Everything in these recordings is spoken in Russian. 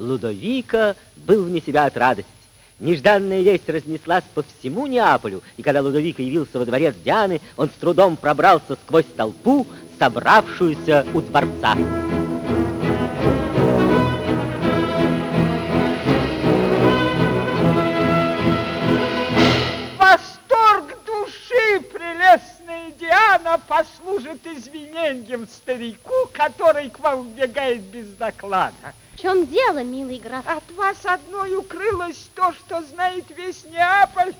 Лудовика был вне себя от радости. Нежданная весть разнеслась по всему Неаполю, и когда Лудовика явился во дворец Дианы, он с трудом пробрался сквозь толпу, собравшуюся у дворца. Диана послужит извинением старику, который к вам убегает без доклада. В чем дело, милый граф? От вас одной укрылось то, что знает весь Неаполь.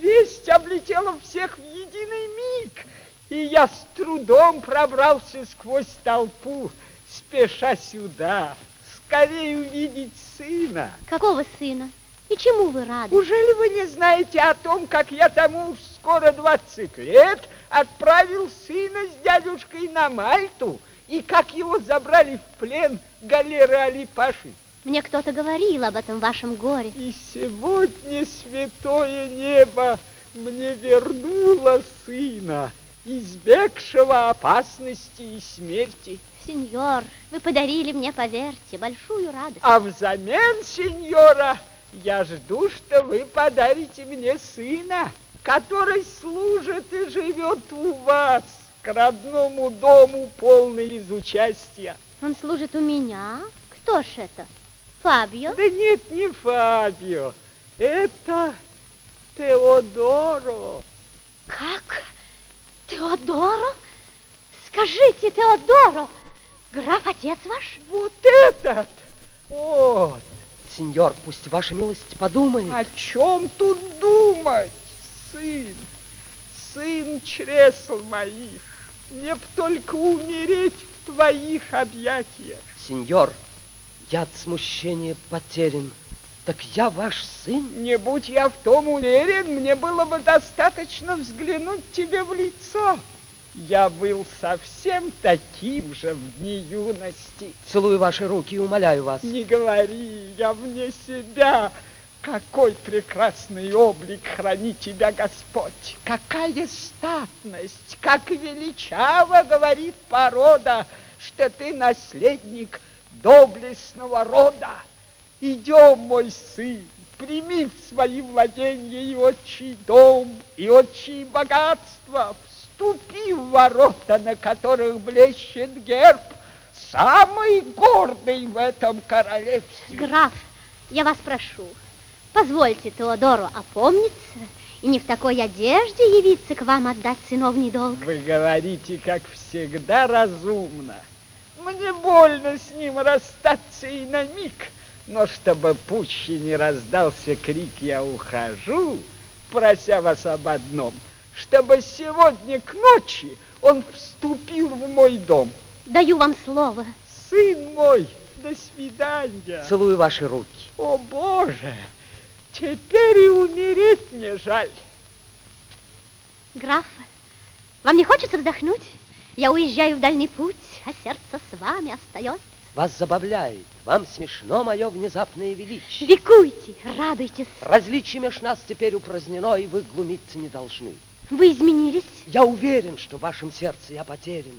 Весть облетела всех в единый миг. И я с трудом пробрался сквозь толпу, спеша сюда, скорее увидеть сына. Какого сына? И чему вы рады? Ужели вы не знаете о том, как я тому скоро 20 лет отправил сына с дядюшкой на Мальту, и как его забрали в плен галеры Алипаши? Мне кто-то говорил об этом вашем горе. И сегодня святое небо мне вернуло сына, избегшего опасности и смерти. Сеньор, вы подарили мне, поверьте, большую радость. А взамен, сеньора, я жду, что вы подарите мне сына, который служит и живет у вас, к родному дому, полный из участия. Он служит у меня? Кто ж это? Фабио? Да нет, не Фабио. Это Теодоро. Как? Теодоро? Скажите, Теодоро, граф отец ваш? Вот этот! Вот. Сеньор, пусть ваша милость подумает. О чем тут думать, сын? Сын чресл моих. Мне б только умереть в твоих объятиях. Сеньор, я от смущения потерян. Так я ваш сын? Не будь я в том уверен, мне было бы достаточно взглянуть тебе в лицо. Я был совсем таким же в дни юности. Целую ваши руки и умоляю вас. Не говори, я вне себя. Какой прекрасный облик храни тебя Господь! Какая статность! Как величаво говорит порода, что ты наследник доблестного рода! Идем, мой сын, прими в свои владения и отчий дом, и отчие богатства, Ступи в ворота, на которых блещет герб, самый гордый в этом королевстве. Граф, я вас прошу, позвольте Теодору опомниться и не в такой одежде явиться к вам отдать сыновний долг. Вы говорите, как всегда, разумно. Мне больно с ним расстаться и на миг, но чтобы пуще не раздался крик «Я ухожу», прося вас об одном – чтобы сегодня к ночи он вступил в мой дом. Даю вам слово. Сын мой, до свидания. Целую ваши руки. О, Боже, теперь и умереть мне жаль. Граф, вам не хочется вздохнуть? Я уезжаю в дальний путь, а сердце с вами остается. Вас забавляет, вам смешно мое внезапное величие. Ликуйте, радуйтесь. Различие меж нас теперь упразднено, и вы глумиться не должны. Вы изменились? Я уверен, что в вашем сердце я потерян.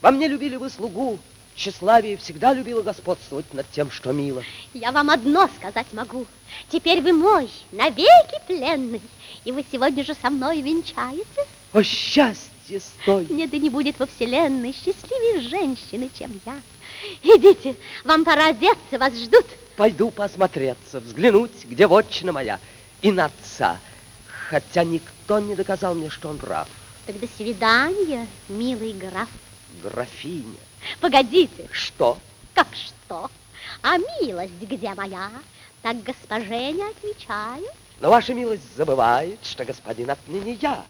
Во мне любили вы слугу, тщеславие всегда любила господствовать над тем, что мило. Я вам одно сказать могу. Теперь вы мой, навеки пленный, и вы сегодня же со мной венчаетесь. О, счастье стой! Нет, да не будет во вселенной счастливее женщины, чем я. Идите, вам пора одеться, вас ждут. Пойду посмотреться, взглянуть, где вотчина моя, и на отца хотя никто не доказал мне, что он прав. Так до свидания, милый граф. Графиня. Погодите. Что? Как что? А милость где моя? Так госпоже не отвечаю. Но ваша милость забывает, что господин отныне я.